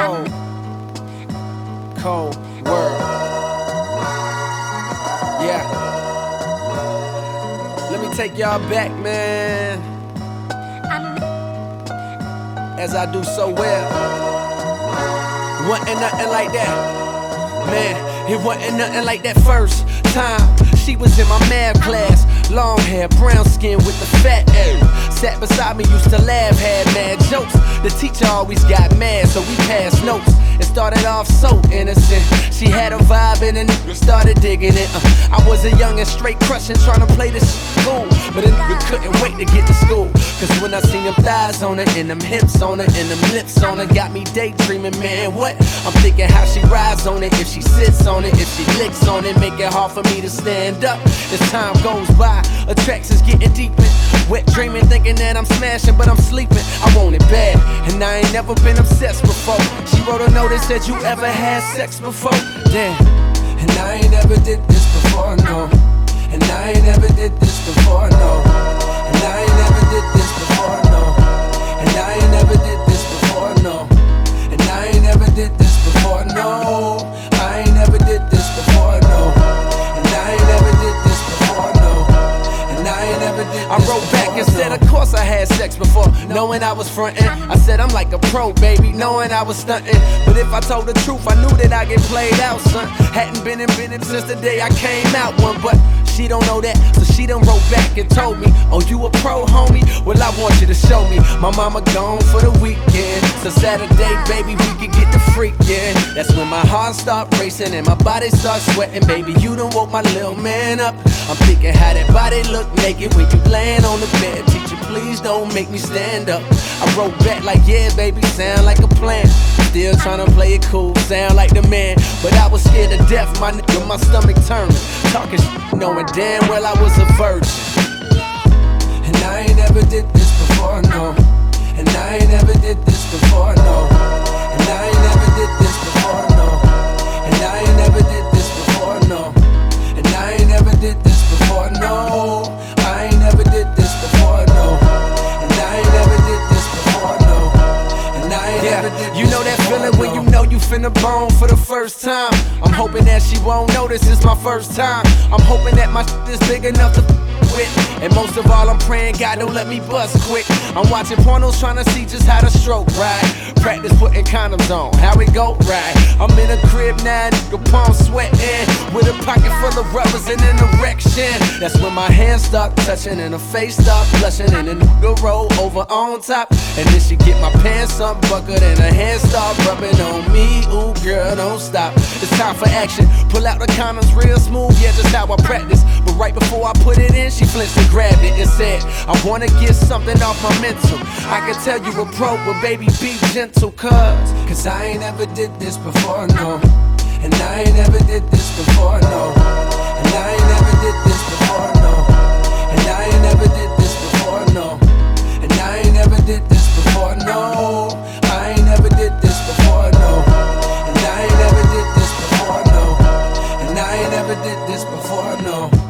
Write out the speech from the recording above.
Cold. Cold world. Yeah. Let me take y'all back, man. As I do so well. Wasn't nothing like that. Man, it wasn't nothing like that first time. She was in my math class. Long hair, brown skin with the fat ass. Sat beside me, used to laugh, had mad jokes. The teacher always got mad, so we passed notes. It started off so innocent. She had a vibe and then started digging it. Uh, I was a young and straight crushing, trying to play this cool. But a nigga couldn't wait to get to school. Cause when I seen them thighs on her, and them hips on her, and them lips on her, got me daydreaming, man. What? I'm thinking how she rides on it, if she sits on it, if she licks on it, make it hard for me to stand up. As time goes by, attractions getting deeper. Wet dreaming, thinking that I'm smashing, but I'm sleeping. I want it bad, and I ain't never been obsessed before. She wrote a note that said, You ever had sex before? Damn. And I ain't never did this before, no. And I ain't never did this before, no. Knowing I was frontin'. I said, I'm like a pro, baby, knowing I was stuntin'. But if I told the truth, I knew that I get played out, son. Hadn't been in since the day I came out one, but she don't know that, so she done wrote back and told me, Oh, you a pro, homie? Well, I want you to show me. My mama gone for the weekend, so Saturday, baby, we can get the freakin'. That's when my heart start racing and my body start sweating, baby. You done woke my little man up. I'm thinking how that body look naked when you laying on the bed. Teacher, please don't make me stand up. I wrote back like, Yeah, baby, sound like a plan. Still tryna play it cool, sound like the man. But I was scared to death, my nigga, my stomach turned. Talking knowing damn well I was a virgin. And I ain't never did this before, no. And I ain't never did this before, no. And I ain't never did this before, no. And I ain't never did this before, no. And I ain't never did this before, no. I ain't never did this before, no. And I ain't never did this before, no. And I ain't never did you know that feeling you finna bone for the first time. I'm hoping that she won't notice it's my first time. I'm hoping that my shit is big enough to with. And most of all, I'm praying God don't let me bust quick. I'm watching pornos trying to see just how to stroke right. Practice putting condoms on, how it go right. I'm in a crib now, nigga, palm sweating. With a pocket full of rubbers and an erection. That's when my hands start touching and her face start blushing. And the nigga roll over on top. And then she get my pants unbuckled and her hands start rubbing on me. Ooh, girl, don't stop. It's time for action. Pull out the condoms real smooth, yeah, just how I practice. But right before I put it in, she flinched and grabbed it and said, I wanna get something off my mental. I can tell you a pro, but baby, be gentle, cuz. Cause I ain't ever did this before, no. And I ain't ever did this before, no. And I ain't ever did this before, no. And I ain't ever did this before, no. And I ain't ever did this before, no. this before? No.